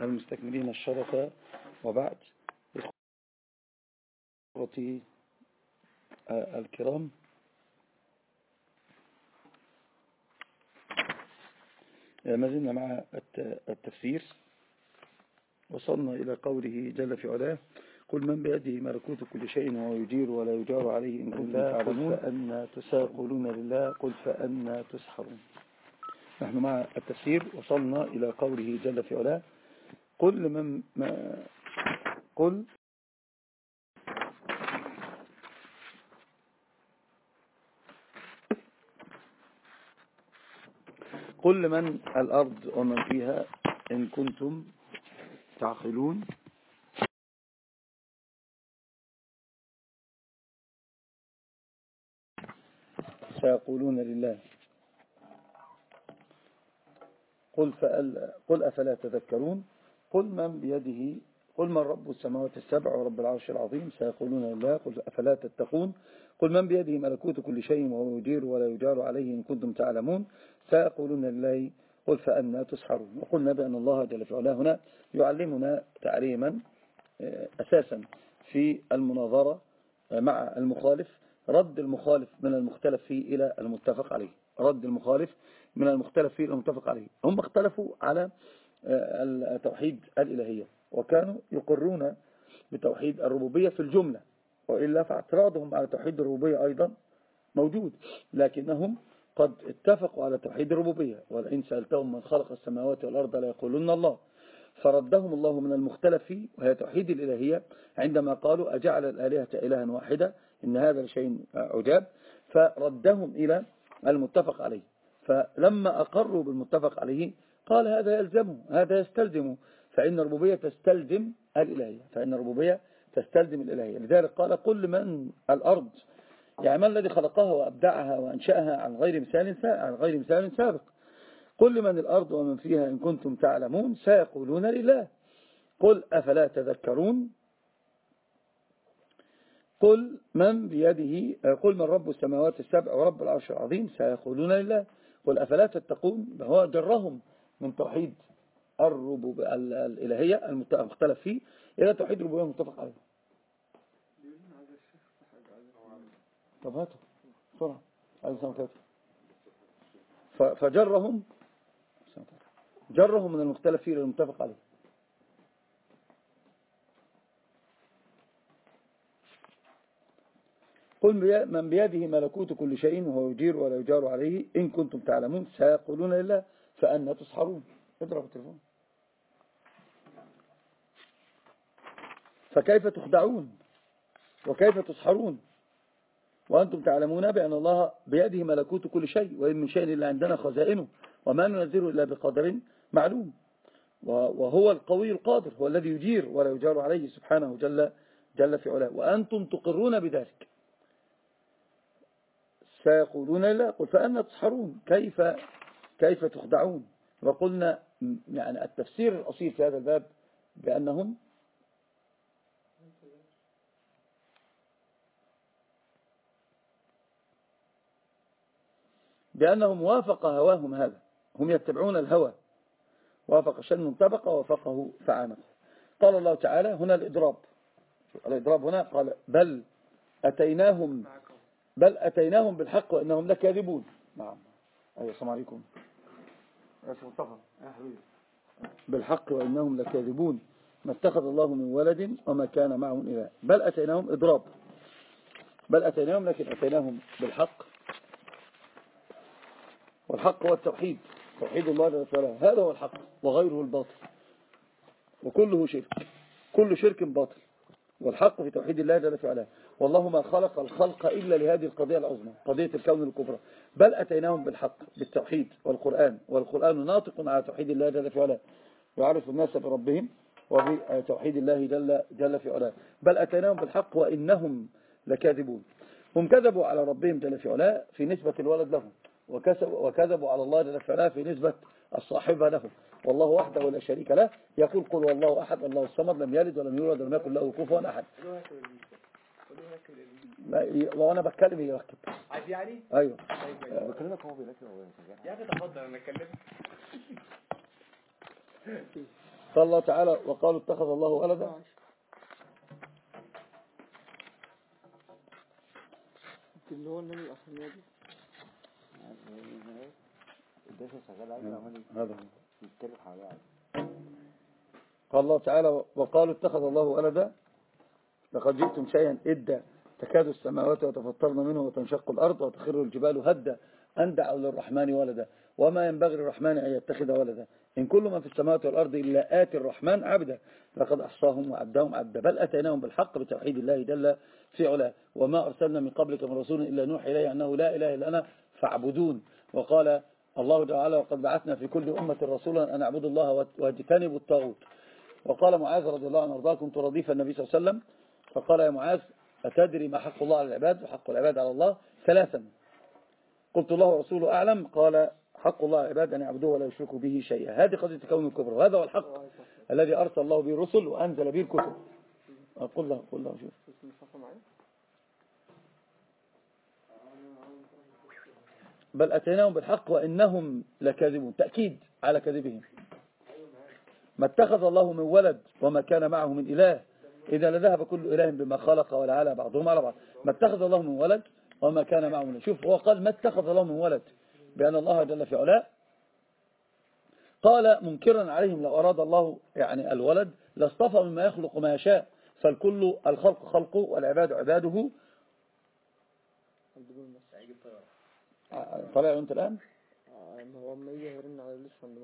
المستكملين الشرف وبعد. إخوتي الكرام. ما زلنا مع التفسير. وصلنا إلى قوله جل في علاه قل من بيده ملكوت كل شيء وهو يجير ولا يجار عليه إن كنتم تعلمون. فأنا تساقلون لله. قل فأنا تسحرون. نحن مع التفسير. وصلنا إلى قوله جل في علاه قل من ما قل قل من الأرض ومن فيها إن كنتم تعقلون. سيقولون لله. قل, فأل قل أفلا تذكرون؟ قل من بيده قل من رب السماوات السبع ورب العرش العظيم؟ سيقولون لله قل أفلا تتقون؟ قل من بيده ملكوت كل شيء وهو يجير ولا يجار عليه إن كنتم تعلمون؟ سيقولون لله قل فأنا تسحرون. وقلنا بأن الله جل في هنا يعلمنا تعليما أساسا في المناظرة مع المخالف. رد المخالف من المختلف فيه إلى المتفق عليه. رد المخالف من المختلف فيه إلى المتفق عليه. هم اختلفوا على توحيد الإلهية وكانوا يقرون بتوحيد الربوبية في الجملة وإلا فاعتراضهم على توحيد الربوبية أيضا موجود لكنهم قد اتفقوا على توحيد الربوبية ولئن سألتهم من خلق السماوات والأرض لا يقولون الله فردهم الله من المختلف وهي توحيد الإلهية عندما قالوا أجعل الآلهة إلها واحدة إن هذا لشيء عجاب فردهم إلى المتفق عليه فلما أقروا بالمتفق عليه قال هذا يلزمه هذا يستلزمه. فإن الربوبية تستلزم الإلهية فإن الربوبية تستلزم الإلهية. لذلك قال كل من الأرض. يعني من الذي خلقها وأبدعها وأنشأها عن غير مثال عن غير مثال سابق. كل من الأرض ومن فيها إن كنتم تعلمون سيقولون لله. قل أفلا تذكرون؟ قل من بيده قل من رب السماوات السبع ورب العرش العظيم سيقولون لله. قل أفلا تتقون؟ هو جرهم. من توحيد الربوب الإلهية المختلف فيه إلى توحيد الربوبية المتفق عليه. طب هاتوا. بسرعة. فجرهم جرهم من المختلف فيه للمتفق عليه. قل من بيده ملكوت كل شيء وهو يجير ولا يجار عليه إن كنتم تعلمون سيقولون لله. فأنا تسحرون. اضرب التلفون فكيف تخدعون؟ وكيف تسحرون؟ وأنتم تعلمون بأن الله بيده ملكوت كل شيء وإن من شيء إلا عندنا خزائنه وما ننزله إلا بقدر معلوم. وهو القوي القادر هو الذي يجير ولا يجار عليه سبحانه جل, جل في علاه. وأنتم تقرون بذلك. سيقولون لا قل فأنا تسحرون. كيف كيف تخدعون؟ وقلنا يعني التفسير الأصيل في هذا الباب بأنهم بأنهم وافق هواهم هذا. هم يتبعون الهوى. وافق شن طبق ووافقه فعانه. قال الله تعالى هنا الإضراب. الإضراب هنا قال بل أتيناهم بل أتيناهم بالحق وإنهم لكاذبون. نعم. أيها السلام عليكم. بالحق وإنهم لكاذبون. ما اتخذ الله من ولد وما كان معهم إله. بل أتيناهم إضراب. بل أتيناهم لكن أتيناهم بالحق. والحق هو التوحيد. توحيد الله جل وعلا. هذا هو الحق وغيره الباطل. وكله شرك. كل شرك باطل. والحق في توحيد الله جل وعلا. والله ما خلق الخلق إلا لهذه القضية العظمى قضية الكون الكبرى. بل أتيناهم بالحق بالتوحيد والقرآن والقرآن ناطق على توحيد الله جل وعلا يعرف الناس بربهم وبتوحيد الله جل, جل في علاه. بل أتيناهم بالحق وإنهم لكاذبون. هم كذبوا على ربهم جل في علاه في نسبة الولد لهم وكذبوا على الله جل في علاه في نسبة الصاحبة له والله وحده لا شريك له يقول قل والله أحد الله الصمد لم يلد ولم يولد ولم يكن له كفوا أحد. وأنا بتكلم يركب عايز يعني؟ أيوه. بكلمك هو بيركب يا أخي تفضل أنا أتكلم. قال الله تعالى وقالوا اتخذ الله ولدا. اللي هو النبي الأخرانية دي هذا قال الله تعالى وقالوا اتخذ الله ولدا. لقد جئتم شيئا إدا تكاد السماوات وتفطرن منه وتنشق الأرض وتخر الجبال هدا أن دعوا للرحمن ولدا. وما ينبغي للرحمن أن يتخذ ولدا. إن كل من في السماوات والأرض إلا آتي الرحمن عبدا. لقد أحصاهم وعدهم عبدا. بل أتيناهم بالحق بتوحيد الله جل في علاه. وما أرسلنا من قبلك من رسول إلا نوحي إليه أنه لا إله إلا أنا فاعبدون. وقال الله تعالى وقد بعثنا في كل أمة رسولا أن اعبدوا الله واجتنبوا الطاغوت وقال معاذ رضي الله عنه وارضاه كنت رديف النبي صلى الله عليه وسلم فقال يا معاذ أتدري ما حق الله على العباد وحق العباد على الله؟ ثلاثا. قلت الله ورسوله أعلم قال حق الله العباد أن يعبدوه ولا يشركوا به شيئا. هذه قضية كون الكبر وهذا هو الحق الذي أرسل الله به الرسل وأنزل به الكتب. قل له قل له شوف. بل أتيناهم بالحق وإنهم لكاذبون. تأكيد على كذبهم. ما اتخذ الله من ولد وما كان معه من إله إذا لذهب كل إله بما خلق ولا على بعضهم على بعض. ما اتخذ الله من ولد وما كان معه من شوف هو قال ما اتخذ الله من ولد بأن الله جل في علاه قال منكرا عليهم لو أراد الله يعني الولد لاصطفى مما يخلق ما يشاء. فالكل الخلق خلقه والعباد عباده. طلع انت الآن؟ ما هو ما يجي على لسه عند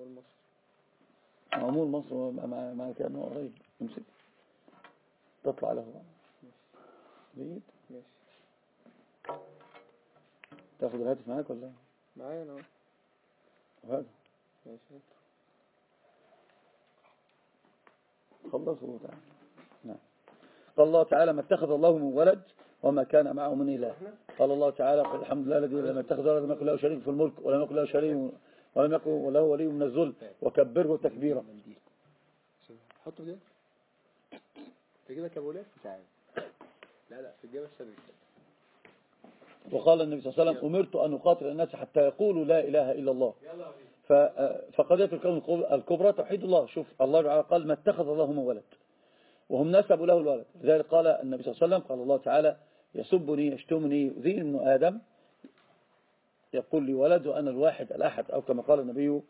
مول مصر مصر مع مع كأنه قريب امسك تطلع له جيد ماشي. تاخد الهاتف معاك ولا؟ معايا أنا وهذا. ماشي خلصوا وتعالى نعم. قال الله تعالى ما اتخذ الله من ولد وما كان معه من إله. قال الله تعالى قل الحمد لله الذي لم يتخذ ولد لم يكن له شريك في الملك ولم يكن له شريك ولم يكن له ولي من الذل. وكبره تكبيرا. حطه كده تجيبها كابولات لا لا في الجبهه الشريك وقال النبي صلى الله عليه وسلم أمرت أن أقاتل الناس حتى يقولوا لا إله إلا الله. فقضية الكون الكبرى توحيد الله. شوف الله تعالى قال ما اتخذ الله من ولد. وهم نسبوا له الولد. لذلك قال النبي صلى الله عليه وسلم قال الله تعالى يسبني يشتمني يؤذيني ابن آدم. يقول لي ولد وأنا الواحد الأحد أو كما قال النبي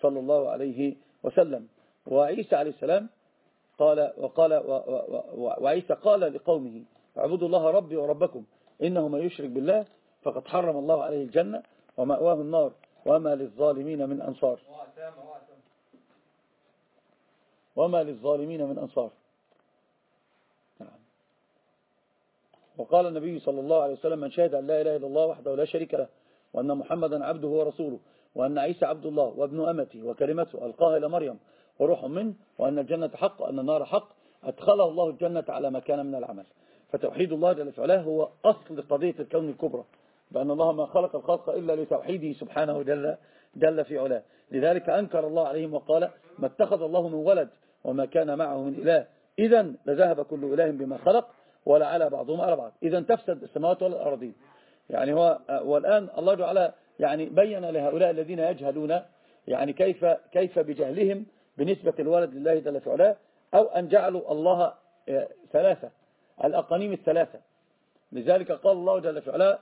صلى الله عليه وسلم. وعيسى عليه السلام قال وقال وعيسى قال لقومه اعبدوا الله ربي وربكم إنه من يشرك بالله فقد حرم الله عليه الجنة ومأواه النار وما للظالمين من أنصار وما للظالمين من أنصار نعم. وقال النبي صلى الله عليه وسلم من شهد أن لا إله إلا الله وحده لا شريك له وأن محمدا عبده ورسوله وأن عيسى عبد الله وابن أمته وكلمته ألقاها إلى مريم وروح منه وأن الجنة حق وأن النار حق. أدخله الله الجنة على ما كان من العمل. فتوحيد الله جل وعلا هو أصل قضية الكون الكبرى. بأن الله ما خلق الخلق إلا لتوحيده سبحانه جل, جل في علاه. لذلك أنكر الله عليهم وقال ما اتخذ الله من ولد وما كان معه من إله. إذا لذهب كل إله بما خلق ولا على بعضهم على بعض. إذا تفسد السماوات والأرضين. يعني هو والآن الله تعالى يعني بين لهؤلاء الذين يجهلون يعني كيف كيف بجهلهم بنسبة الولد لله جل في علاه أو أن جعلوا الله آه، ثلاثة الأقانيم الثلاثة. لذلك قال الله جل في علاه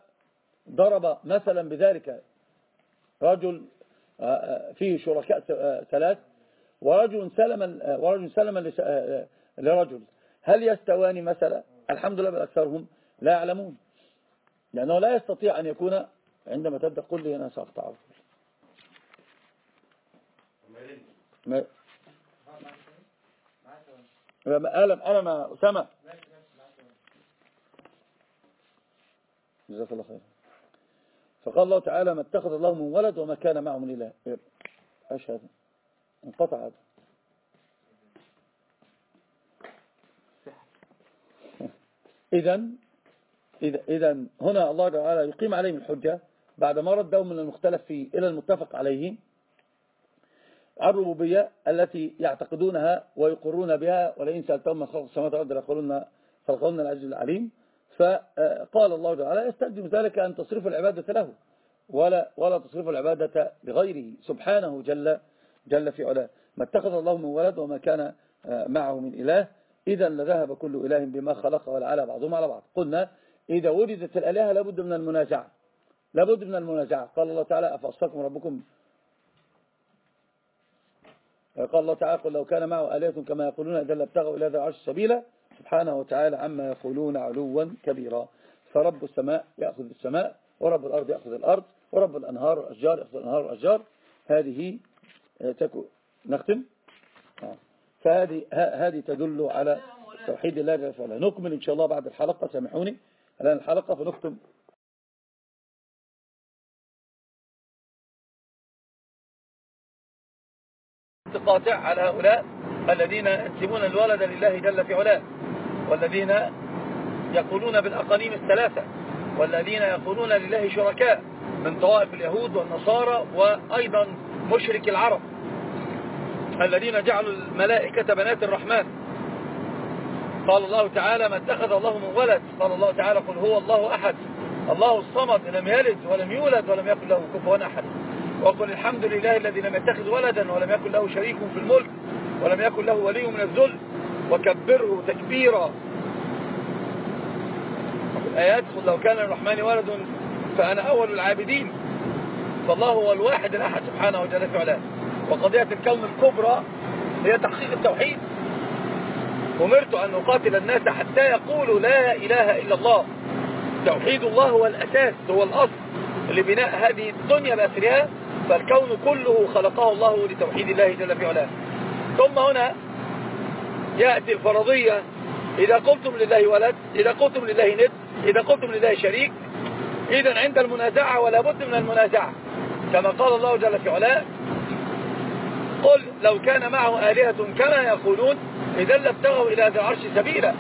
ضرب مثلا بذلك رجل آه، آه، فيه شركاء ثلاث ورجل سلم ورجل سلم لرجل. هل يستواني مثلا؟ الحمد لله بل أكثرهم لا يعلمون. لأنه لا يستطيع أن يكون عندما تبدأ قل لي أنا سأقطع ما ألم ألم أسامة. جزاك الله خير. فقال الله تعالى ما اتخذ الله من ولد وما كان معه من إله. أشهد. انقطع هذا. إذا إذا هنا الله تعالى يقيم عليهم الحجة بعد ما ردوا من المختلف فيه إلى المتفق عليه. الربوبية التي يعتقدونها ويقرون بها ولئن سألتهم من خلق السماوات والأرض ليقولون خلقهن العزيز العليم. فقال الله تعالى يستلزم ذلك أن تصرف العبادة له ولا ولا تصرف العبادة لغيره. سبحانه جل جل في علاه. ما اتخذ الله من ولد وما كان آه، معه من إله. إذا لذهب كل إله بما خلق ولعلى بعضهم على بعض. قلنا إذا وجدت الآلهة لابد من المنازعة. لابد من المنازعة. قال الله تعالى أفأصفكم ربكم قال الله تعالى قل لو كان معه آلهة كما يقولون إذا لابتغوا إلى ذا العرش سبيلا. سبحانه وتعالى عما يقولون علوا كبيرا. فرب السماء يأخذ السماء ورب الأرض يأخذ الأرض ورب الأنهار والأشجار يأخذ الأنهار والأشجار. هذه آه، تكون نختم؟ آه. فهذه هذه تدل على توحيد الله جل وعلا. نكمل إن شاء الله بعد الحلقة. سامحوني. الآن الحلقة فنختم. قاطع على هؤلاء الذين ينسبون الولد لله جل في علاه والذين يقولون بالأقانيم الثلاثة والذين يقولون لله شركاء من طوائف اليهود والنصارى وأيضا مشرك العرب الذين جعلوا الملائكة بنات الرحمن. قال الله تعالى ما اتخذ الله من ولد. قال الله تعالى قل هو الله أحد. الله الصمد لم يلد ولم يولد ولم يكن له كفوا أحد. وقل الحمد لله الذي لم يتخذ ولدا ولم يكن له شريك في الملك ولم يكن له ولي من الذل وكبره تكبيرا. الآيات قل لو كان الرحمن ولد فأنا أول العابدين. فالله هو الواحد الأحد سبحانه وجل في وقضية الكون الكبرى هي تحقيق التوحيد. أمرت أن أقاتل الناس حتى يقولوا لا إله إلا الله. توحيد الله هو الأساس هو الأصل لبناء هذه الدنيا بأسرها. فالكون كله خلقه الله لتوحيد الله جل في علاه. ثم هنا يأتي الفرضية إذا قلتم لله ولد إذا قلتم لله ند إذا قلتم لله شريك إذا عند المنازعة ولا بد من المنازعة. كما قال الله جل في علاه قل لو كان معه آلهة كما يقولون إذا لابتغوا إلى ذي العرش سبيلا.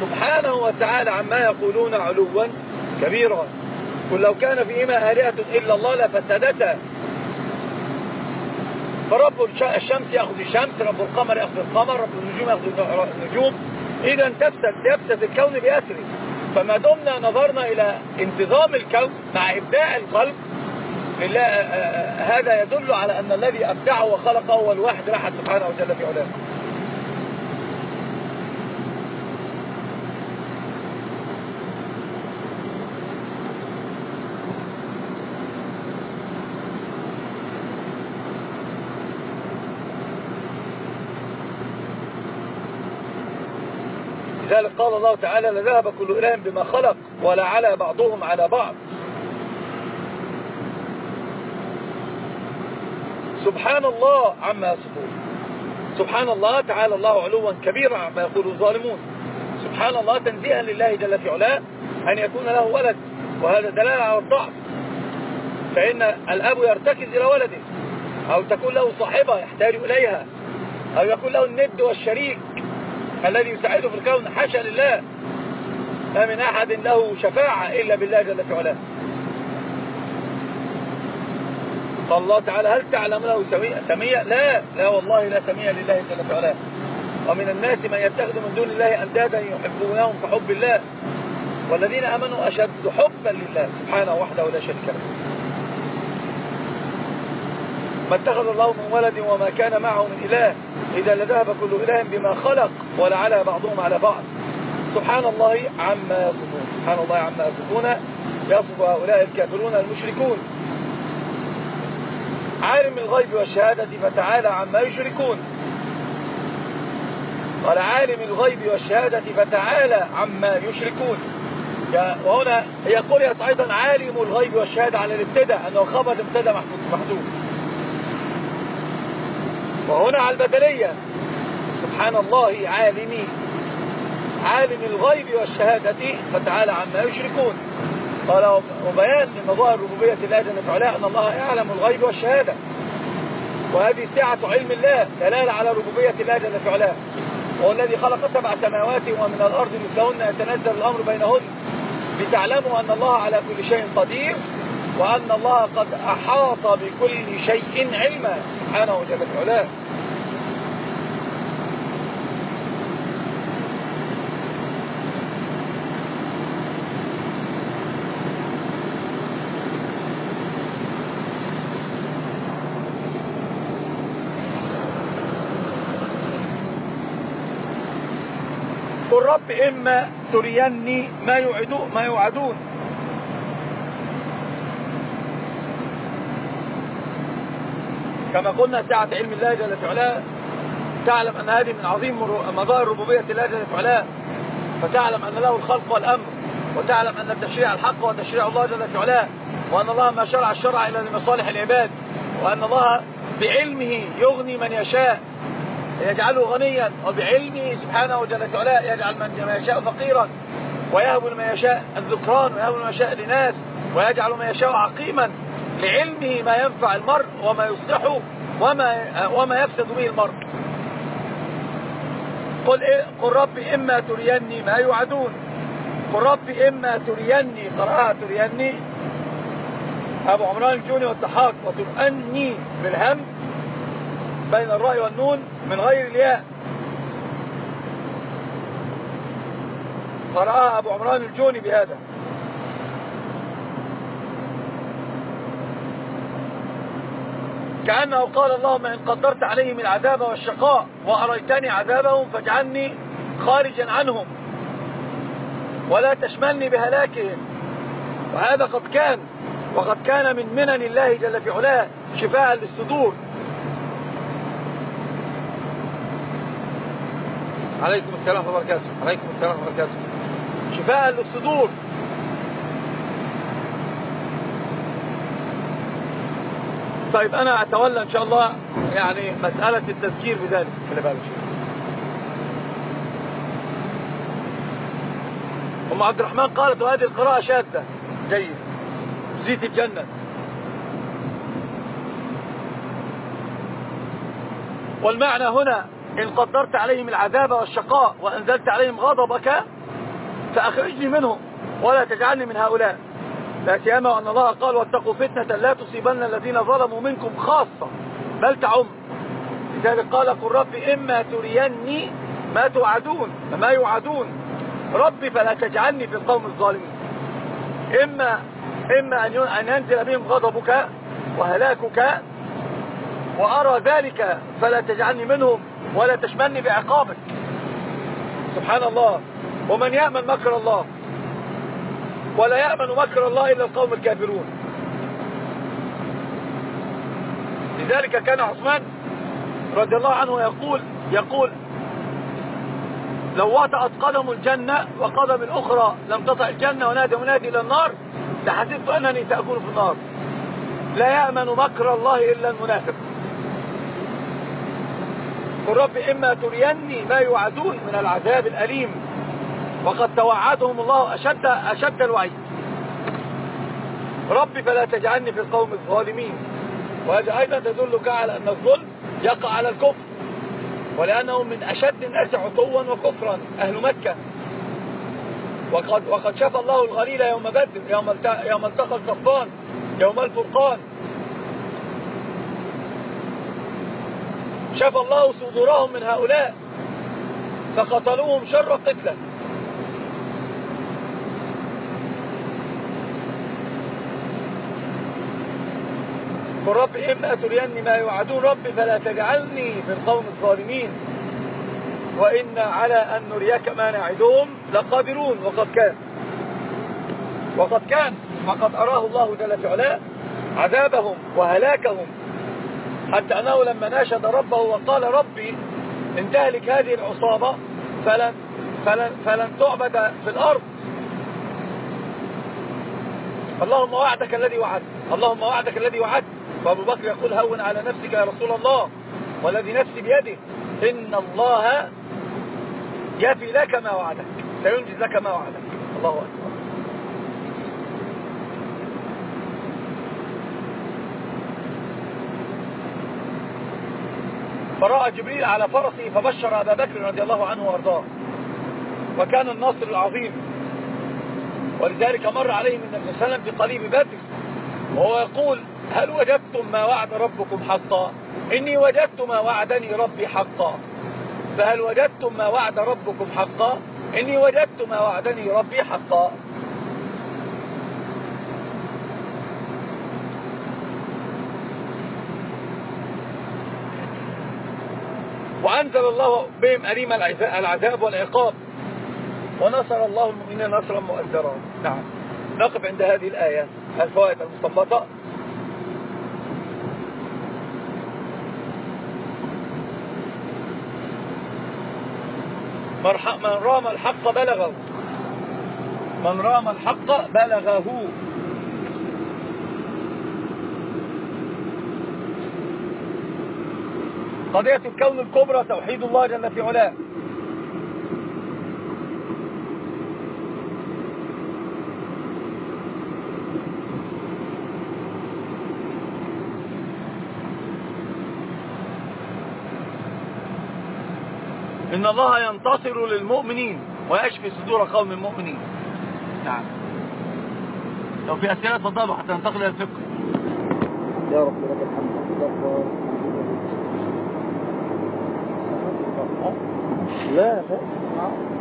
سبحانه وتعالى عما يقولون علوا كبيرا. قل لو كان فيهما آلهة إلا الله لفسدتا. فرب الشمس يأخذ الشمس رب القمر يأخذ القمر رب النجوم يأخذ النجوم. إذا تفسد يفسد الكون بأسره. فما دمنا نظرنا إلى انتظام الكون مع إبداع الخلق لله هذا يدل على أن الذي أبدعه وخلقه هو الواحد الأحد سبحانه وجل في علاه. قال الله تعالى لذهب كل إله بما خلق ولا على بعضهم على بعض. سبحان الله عما يصفون. سبحان الله تعالى الله علوا كبيرا عما يقول الظالمون سبحان الله تنزيها لله جل في علاه أن يكون له ولد وهذا دلالة على الضعف. فإن الأب يرتكز إلى ولده أو تكون له صاحبة يحتاج إليها أو يكون له الند والشريك الذي يساعده في الكون حاشا لله. ما من أحد له شفاعة إلا بالله جل في علاه قال الله تعالى هل تعلم له سمية لا. لا والله لا سمية لله جل في علاه ومن الناس من يتخذ من دون الله أندادا يحبونهم كحب الله. والذين أمنوا أشد حبا لله. سبحانه وحده ولا شريك له. ما اتخذ الله من ولد وما كان معه من إله. إذا لذهب كل إله بما خلق ولعلى بعضهم على بعض. سبحان الله عما يصفون. سبحان الله عما يصفون. يصف هؤلاء الكافرون المشركون. عالم الغيب والشهادة فتعالى عما يشركون. قال عالم الغيب والشهادة فتعالى عما يشركون. وهنا هي قريت أيضا عالم الغيب والشهادة على الابتداء أنه خبر ابتدى محدود وهنا على البدلية. سبحان الله عالمي عالم الغيب والشهادة فتعالى عما يشركون. قال وبيان لمظاهر ربوبية الله جل وعلا أن الله يعلم الغيب والشهادة. وهذه سعة علم الله دلالة على ربوبية الله جل وعلا. وهو الذي خلق سبع سماوات ومن الأرض مثلهن يتنزل الأمر بينهن. لتعلموا أن الله على كل شيء قدير وأن الله قد أحاط بكل شيء علما. سبحانه جل وعلا قل رب إما تريني ما يوعدون ما يوعدون. كما قلنا ساعة علم الله جل في علاه تعلم أن هذه من عظيم مظاهر ربوبية الله جل في علاه. فتعلم أن له الخلق والأمر وتعلم أن التشريع الحق هو تشريع الله جل في علاه وأن الله ما شرع الشرع إلا لمصالح العباد وأن الله بعلمه يغني من يشاء. يجعله غنيا وبعلمه سبحانه وعلا يجعل من يشاء فقيرا ويهب لمن يشاء الذكران ويهب لمن يشاء لناس ويجعل من يشاء عقيما لعلمه ما ينفع المرء وما يصلحه وما, وما يفسد به المرء. قل, إيه قل رب إما تريني ما يوعدون. قل رب إما تريني قرأها تريني. أبو عمران الجوني والضحاك وترأني بالهم بين الراء والنون من غير الياء. قرأها أبو عمران الجوني بهذا. كأنه قال اللهم إن قدرت عليهم العذاب والشقاء وأريتني عذابهم فاجعلني خارجا عنهم ولا تشملني بهلاكهم. وهذا قد كان وقد كان من منن الله جل في علاه شفاء للصدور. عليكم السلام وبركاته. عليكم السلام وبركاته. شفاء للصدور. طيب أنا أتولى إن شاء الله يعني مسألة التذكير بذلك. خلي بالك أم عبد الرحمن قالت وهذه القراءة شاذة. جيد. زيت الجنة. والمعنى هنا إن قدرت عليهم العذاب والشقاء وأنزلت عليهم غضبك فأخرجني منهم ولا تجعلني من هؤلاء. لا سيما أن الله قال واتقوا فتنة لا تصيبن الذين ظلموا منكم خاصة بل تعم. لذلك قال قل رب إما تريني ما توعدون ما يوعدون. ربي فلا تجعلني في القوم الظالمين. إما, إما أن ينزل بهم غضبك وهلاكك وأرى ذلك فلا تجعلني منهم. ولا تشملني بعقابك. سبحان الله. ومن يأمن مكر الله. ولا يأمن مكر الله إلا القوم الكافرون. لذلك كان عثمان رضي الله عنه يقول يقول لو وطأت قدم الجنة وقدم الأخرى لم تطع الجنة ونادي منادي إلى النار لحسبت أنني سأكون في النار. لا يأمن مكر الله إلا المنافق. قل رب إما تريني ما يوعدون من العذاب الأليم. وقد توعدهم الله أشد, أشد الوعيد. رب فلا تجعلني في القوم الظالمين. وهذا أيضا تدلك على أن الظلم يقع على الكفر. ولأنهم من أشد الناس عطوا وكفرا أهل مكة. وقد, وقد شفى الله الغليل يوم بدر يوم, يوم التقى الصفان يوم الفرقان. شفى الله صدورهم من هؤلاء فقتلوهم شر قتلة. قل رب إما تريني ما يوعدون رب فلا تجعلني في القوم الظالمين وإنا على أن نريك ما نعدهم لقادرون وقد كان. وقد كان وقد أراه الله جل في عذابهم وهلاكهم. حتى أنه لما ناشد ربه وقال ربي إن تهلك هذه العصابة فلن, فلن, فلن تعبد في الأرض. اللهم وعدك الذي وعدت. اللهم وعدك الذي وعدت. وأبو بكر يقول هون على نفسك يا رسول الله والذي نفسي بيده. إن الله يفي لك ما وعدك سينجز لك ما وعدك. الله أكبر. فراى جبريل على فرسه فبشر أبا بكر رضي الله عنه وأرضاه. وكان الناصر العظيم. ولذلك مر عليه من النبي صلى الله عليه وسلم في قليب بدر. وهو يقول هل وجدتم ما وعد ربكم حقا؟ إني وجدت ما وعدني ربي حقا. فهل وجدتم ما وعد ربكم حقا؟ إني وجدت ما وعدني ربي حقا. وأنزل الله بهم أليم العذاب والعقاب. ونصر الله المؤمنين نصرا مؤثرا نعم. نقف عند هذه الآية الفوائد المستنبطة. من رام الحق بلغه. من رام الحق بلغه. قضية الكون الكبرى توحيد الله جل في علاه. إن الله ينتصر للمؤمنين ويشفي صدور قوم المؤمنين نعم. لو في أسئلة تفضلوا حتى ننتقل إلى الفقه. يا رب لك الحمد. لا. لا